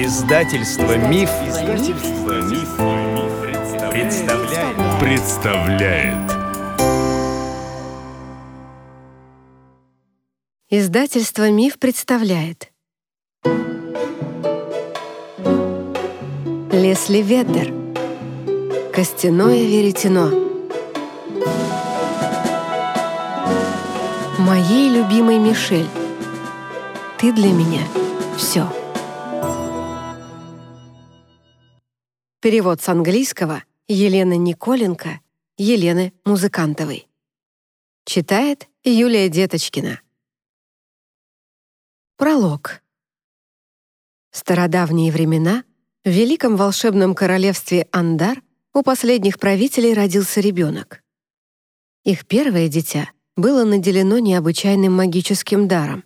Издательство Миф, Издательство Миф, представляет. представляет. Издательство Миф представляет. Лесли Веддер. Костяное веретено. Моей любимой Мишель. Ты для меня все. Перевод с английского Елены Николенко, Елены Музыкантовой. Читает Юлия Деточкина. Пролог. В стародавние времена в великом волшебном королевстве Андар у последних правителей родился ребенок. Их первое дитя было наделено необычайным магическим даром,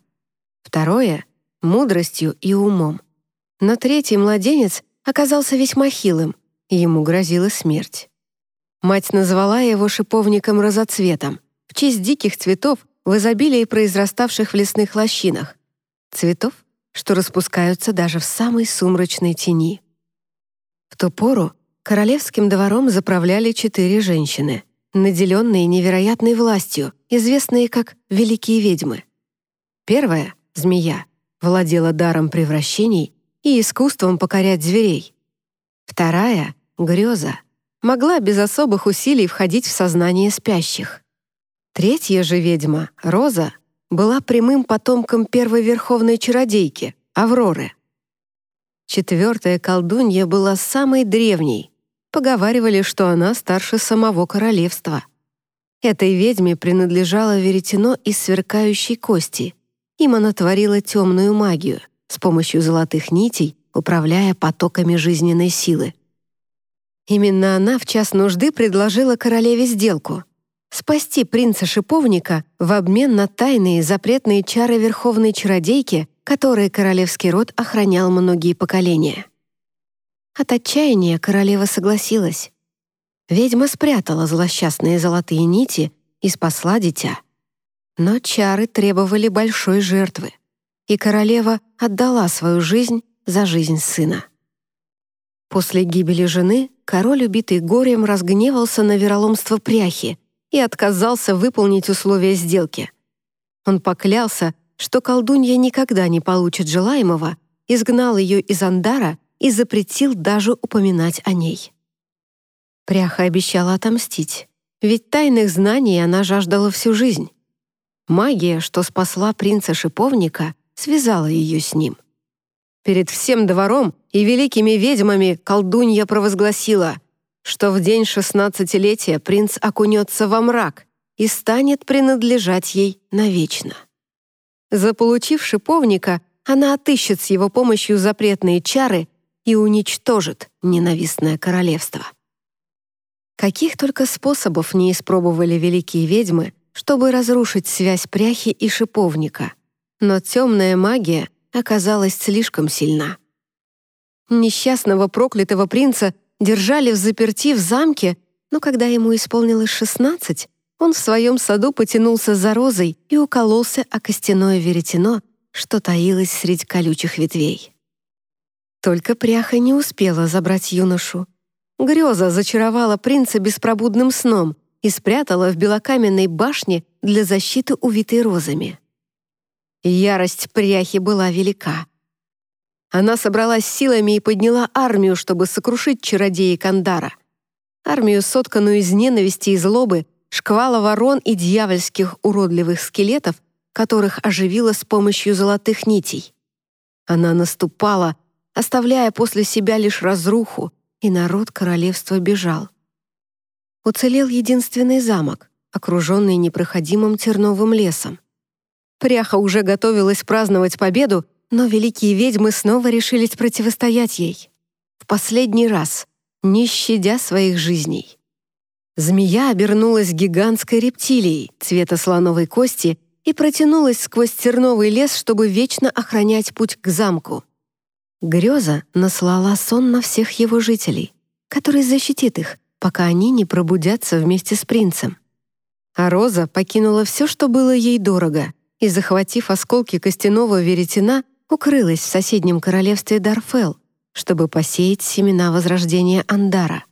второе — мудростью и умом. Но третий младенец оказался весьма хилым, и ему грозила смерть. Мать назвала его шиповником-разоцветом в честь диких цветов в изобилии произраставших в лесных лощинах, цветов, что распускаются даже в самой сумрачной тени. В ту пору королевским двором заправляли четыре женщины, наделенные невероятной властью, известные как «великие ведьмы». Первая, змея, владела даром превращений и искусством покорять зверей. Вторая, греза, могла без особых усилий входить в сознание спящих. Третья же ведьма, Роза, была прямым потомком первой верховной чародейки, Авроры. Четвертая колдунья была самой древней. Поговаривали, что она старше самого королевства. Этой ведьме принадлежало веретено из сверкающей кости. Им она творила темную магию — с помощью золотых нитей, управляя потоками жизненной силы. Именно она в час нужды предложила королеве сделку — спасти принца-шиповника в обмен на тайные запретные чары верховной чародейки, которые королевский род охранял многие поколения. От отчаяния королева согласилась. Ведьма спрятала злосчастные золотые нити и спасла дитя. Но чары требовали большой жертвы и королева отдала свою жизнь за жизнь сына. После гибели жены король, убитый горем, разгневался на вероломство пряхи и отказался выполнить условия сделки. Он поклялся, что колдунья никогда не получит желаемого, изгнал ее из Андара и запретил даже упоминать о ней. Пряха обещала отомстить, ведь тайных знаний она жаждала всю жизнь. Магия, что спасла принца-шиповника, связала ее с ним. Перед всем двором и великими ведьмами колдунья провозгласила, что в день шестнадцатилетия принц окунется во мрак и станет принадлежать ей навечно. Заполучив шиповника, она отыщет с его помощью запретные чары и уничтожит ненавистное королевство. Каких только способов не испробовали великие ведьмы, чтобы разрушить связь пряхи и шиповника — но темная магия оказалась слишком сильна. Несчастного проклятого принца держали в заперти в замке, но когда ему исполнилось шестнадцать, он в своем саду потянулся за розой и укололся о костяное веретено, что таилось среди колючих ветвей. Только пряха не успела забрать юношу. Греза зачаровала принца беспробудным сном и спрятала в белокаменной башне для защиты увитой розами. Ярость пряхи была велика. Она собралась силами и подняла армию, чтобы сокрушить чародея Кандара. Армию, сотканную из ненависти и злобы, шквала ворон и дьявольских уродливых скелетов, которых оживила с помощью золотых нитей. Она наступала, оставляя после себя лишь разруху, и народ королевства бежал. Уцелел единственный замок, окруженный непроходимым терновым лесом. Пряха уже готовилась праздновать победу, но великие ведьмы снова решились противостоять ей. В последний раз, не щадя своих жизней. Змея обернулась гигантской рептилией цвета слоновой кости и протянулась сквозь терновый лес, чтобы вечно охранять путь к замку. Греза наслала сон на всех его жителей, который защитит их, пока они не пробудятся вместе с принцем. А Роза покинула все, что было ей дорого, и, захватив осколки костяного веретена, укрылась в соседнем королевстве Дарфел, чтобы посеять семена возрождения Андара.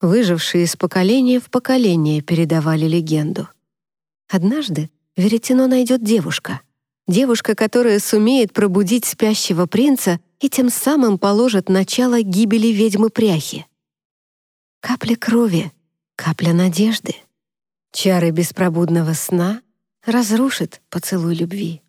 Выжившие из поколения в поколение передавали легенду. Однажды Веретено найдет девушка. Девушка, которая сумеет пробудить спящего принца и тем самым положит начало гибели ведьмы Пряхи. Капля крови, капля надежды. Чары беспробудного сна разрушит поцелуй любви.